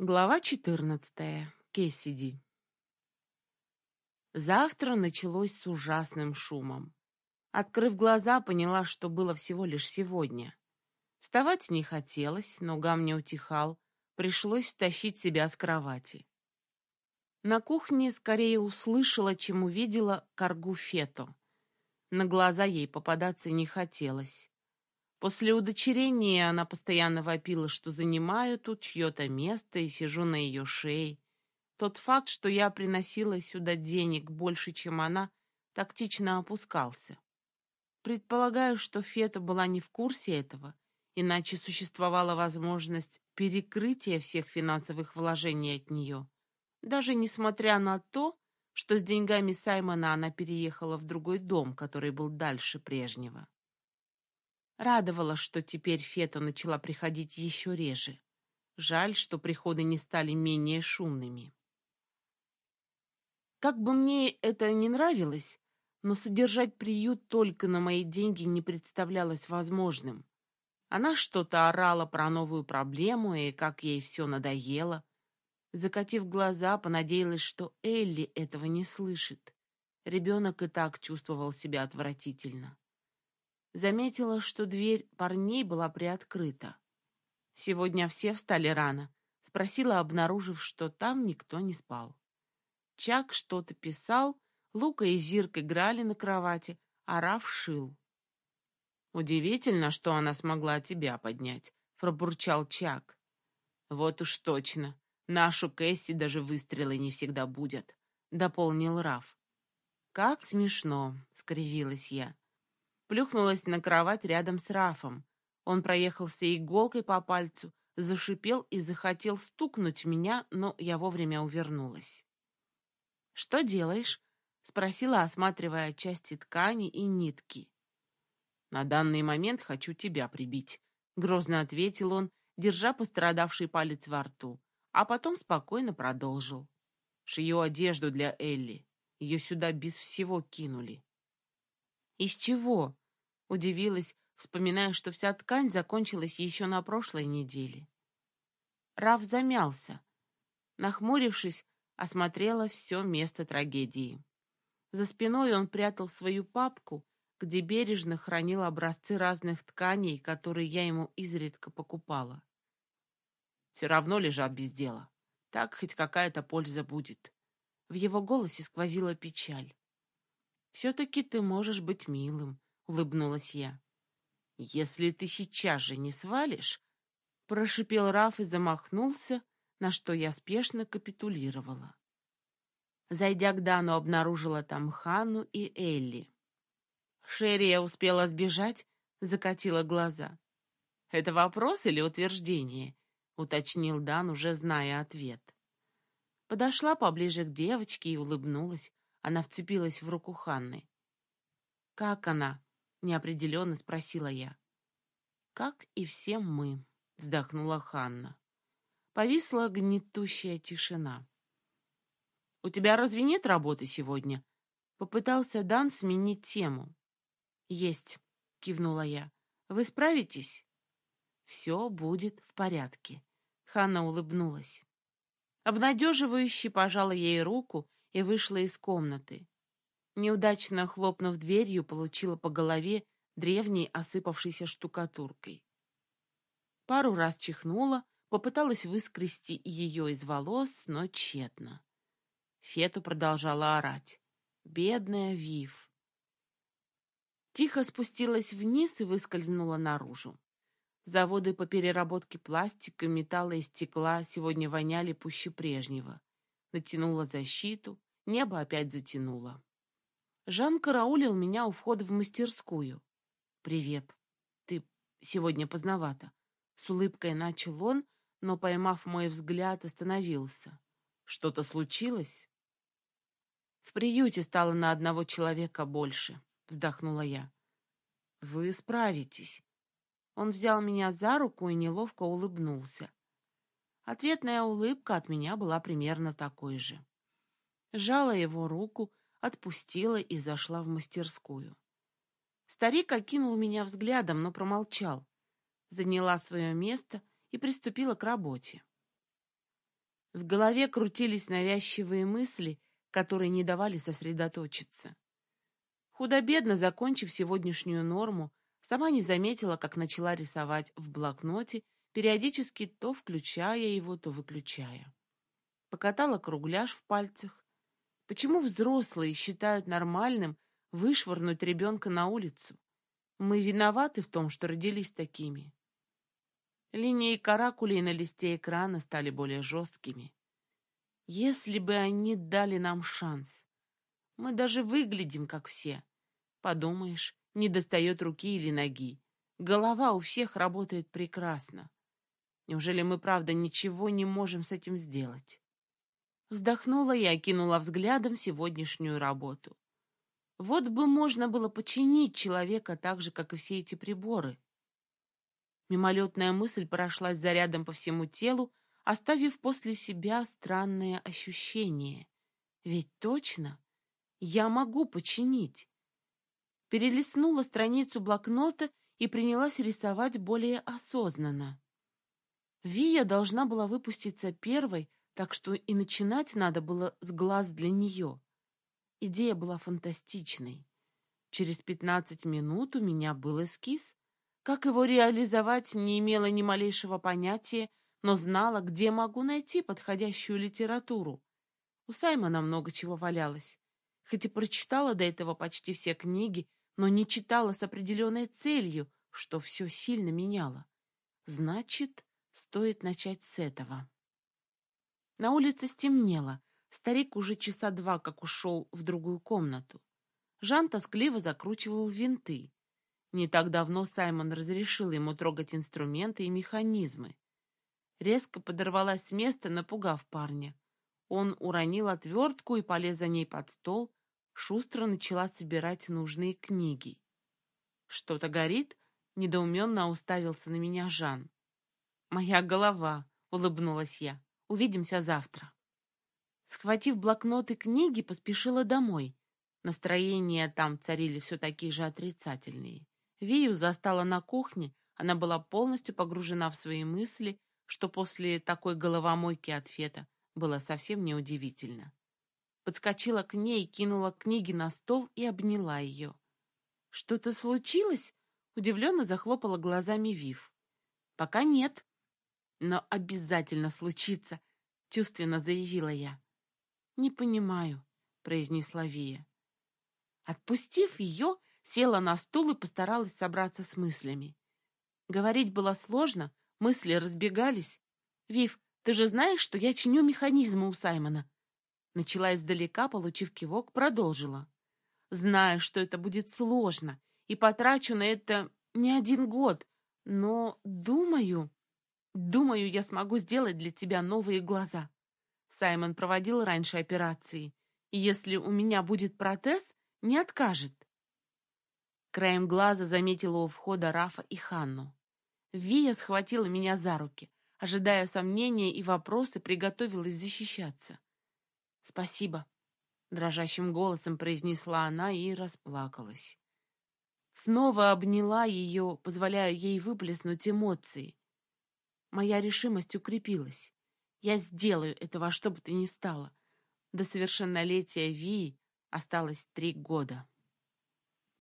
Глава 14. Кессиди. Завтра началось с ужасным шумом. Открыв глаза, поняла, что было всего лишь сегодня. Вставать не хотелось, нога мне утихал, пришлось тащить себя с кровати. На кухне скорее услышала, чем увидела коргу Фету. На глаза ей попадаться не хотелось. После удочерения она постоянно вопила, что занимаю тут чье-то место и сижу на ее шее. Тот факт, что я приносила сюда денег больше, чем она, тактично опускался. Предполагаю, что Фета была не в курсе этого, иначе существовала возможность перекрытия всех финансовых вложений от нее. Даже несмотря на то, что с деньгами Саймона она переехала в другой дом, который был дальше прежнего. Радовало, что теперь Фета начала приходить еще реже. Жаль, что приходы не стали менее шумными. Как бы мне это ни нравилось, но содержать приют только на мои деньги не представлялось возможным. Она что-то орала про новую проблему и как ей все надоело. Закатив глаза, понадеялась, что Элли этого не слышит. Ребенок и так чувствовал себя отвратительно. Заметила, что дверь парней была приоткрыта. Сегодня все встали рано. Спросила, обнаружив, что там никто не спал. Чак что-то писал, Лука и Зирк играли на кровати, а Раф шил. «Удивительно, что она смогла тебя поднять», — пробурчал Чак. «Вот уж точно. Нашу Кэсси даже выстрелы не всегда будет», — дополнил Раф. «Как смешно», — скривилась я плюхнулась на кровать рядом с Рафом. Он проехался иголкой по пальцу, зашипел и захотел стукнуть меня, но я вовремя увернулась. «Что делаешь?» — спросила, осматривая части ткани и нитки. «На данный момент хочу тебя прибить», — грозно ответил он, держа пострадавший палец во рту, а потом спокойно продолжил. «Шью одежду для Элли. Ее сюда без всего кинули. «Из чего?» — удивилась, вспоминая, что вся ткань закончилась еще на прошлой неделе. Раф замялся. Нахмурившись, осмотрела все место трагедии. За спиной он прятал свою папку, где бережно хранил образцы разных тканей, которые я ему изредка покупала. Все равно лежат без дела. Так хоть какая-то польза будет. В его голосе сквозила печаль. «Все-таки ты можешь быть милым», — улыбнулась я. «Если ты сейчас же не свалишь...» — прошипел Раф и замахнулся, на что я спешно капитулировала. Зайдя к Дану, обнаружила там Хану и Элли. Шерри успела сбежать, закатила глаза. «Это вопрос или утверждение?» — уточнил Дан, уже зная ответ. Подошла поближе к девочке и улыбнулась. Она вцепилась в руку Ханны. «Как она?» — неопределенно спросила я. «Как и все мы», — вздохнула Ханна. Повисла гнетущая тишина. «У тебя разве нет работы сегодня?» Попытался Дан сменить тему. «Есть», — кивнула я. «Вы справитесь?» «Все будет в порядке», — Ханна улыбнулась. Обнадеживающе пожала ей руку и вышла из комнаты. Неудачно хлопнув дверью, получила по голове древней осыпавшейся штукатуркой. Пару раз чихнула, попыталась выскрести ее из волос, но тщетно. Фету продолжала орать. «Бедная Вив!» Тихо спустилась вниз и выскользнула наружу. Заводы по переработке пластика, металла и стекла сегодня воняли пуще прежнего. Натянула защиту, Небо опять затянуло. Жан караулил меня у входа в мастерскую. «Привет. Ты сегодня поздновато». С улыбкой начал он, но, поймав мой взгляд, остановился. «Что-то случилось?» «В приюте стало на одного человека больше», — вздохнула я. «Вы справитесь». Он взял меня за руку и неловко улыбнулся. Ответная улыбка от меня была примерно такой же сжала его руку, отпустила и зашла в мастерскую. Старик окинул меня взглядом, но промолчал. Заняла свое место и приступила к работе. В голове крутились навязчивые мысли, которые не давали сосредоточиться. Худо-бедно закончив сегодняшнюю норму, сама не заметила, как начала рисовать в блокноте, периодически то включая его, то выключая. Покатала кругляш в пальцах. Почему взрослые считают нормальным вышвырнуть ребенка на улицу? Мы виноваты в том, что родились такими. Линии каракулей на листе экрана стали более жесткими. Если бы они дали нам шанс. Мы даже выглядим, как все. Подумаешь, не достает руки или ноги. Голова у всех работает прекрасно. Неужели мы, правда, ничего не можем с этим сделать? Вздохнула и окинула взглядом сегодняшнюю работу. Вот бы можно было починить человека так же, как и все эти приборы. Мимолетная мысль прошлась зарядом по всему телу, оставив после себя странное ощущение. Ведь точно, я могу починить. Перелистнула страницу блокнота и принялась рисовать более осознанно. Вия должна была выпуститься первой, так что и начинать надо было с глаз для нее. Идея была фантастичной. Через пятнадцать минут у меня был эскиз. Как его реализовать, не имела ни малейшего понятия, но знала, где могу найти подходящую литературу. У Саймона много чего валялось. Хоть и прочитала до этого почти все книги, но не читала с определенной целью, что все сильно меняло. Значит, стоит начать с этого. На улице стемнело. Старик уже часа два как ушел в другую комнату. Жан тоскливо закручивал винты. Не так давно Саймон разрешил ему трогать инструменты и механизмы. Резко подорвалась с места, напугав парня. Он уронил отвертку и полез за ней под стол, шустро начала собирать нужные книги. «Что-то горит?» — недоуменно уставился на меня Жан. «Моя голова», — улыбнулась я. «Увидимся завтра». Схватив блокнот и книги, поспешила домой. Настроения там царили все такие же отрицательные. Вию застала на кухне, она была полностью погружена в свои мысли, что после такой головомойки от Фета было совсем неудивительно. Подскочила к ней, кинула книги на стол и обняла ее. «Что-то случилось?» — удивленно захлопала глазами Вив. «Пока нет, но обязательно случится», — чувственно заявила я. «Не понимаю», — произнесла Вия. Отпустив ее, села на стул и постаралась собраться с мыслями. Говорить было сложно, мысли разбегались. «Вив, ты же знаешь, что я чиню механизмы у Саймона?» Начала издалека, получив кивок, продолжила. «Знаю, что это будет сложно, и потрачу на это не один год, но думаю, думаю, я смогу сделать для тебя новые глаза. Саймон проводил раньше операции, если у меня будет протез, не откажет. Краем глаза заметила у входа Рафа и Ханну. Вия схватила меня за руки, ожидая сомнения и вопросы, приготовилась защищаться. «Спасибо», — дрожащим голосом произнесла она и расплакалась. Снова обняла ее, позволяя ей выплеснуть эмоции. Моя решимость укрепилась. Я сделаю это во что бы то ни стало. До совершеннолетия Вии осталось три года.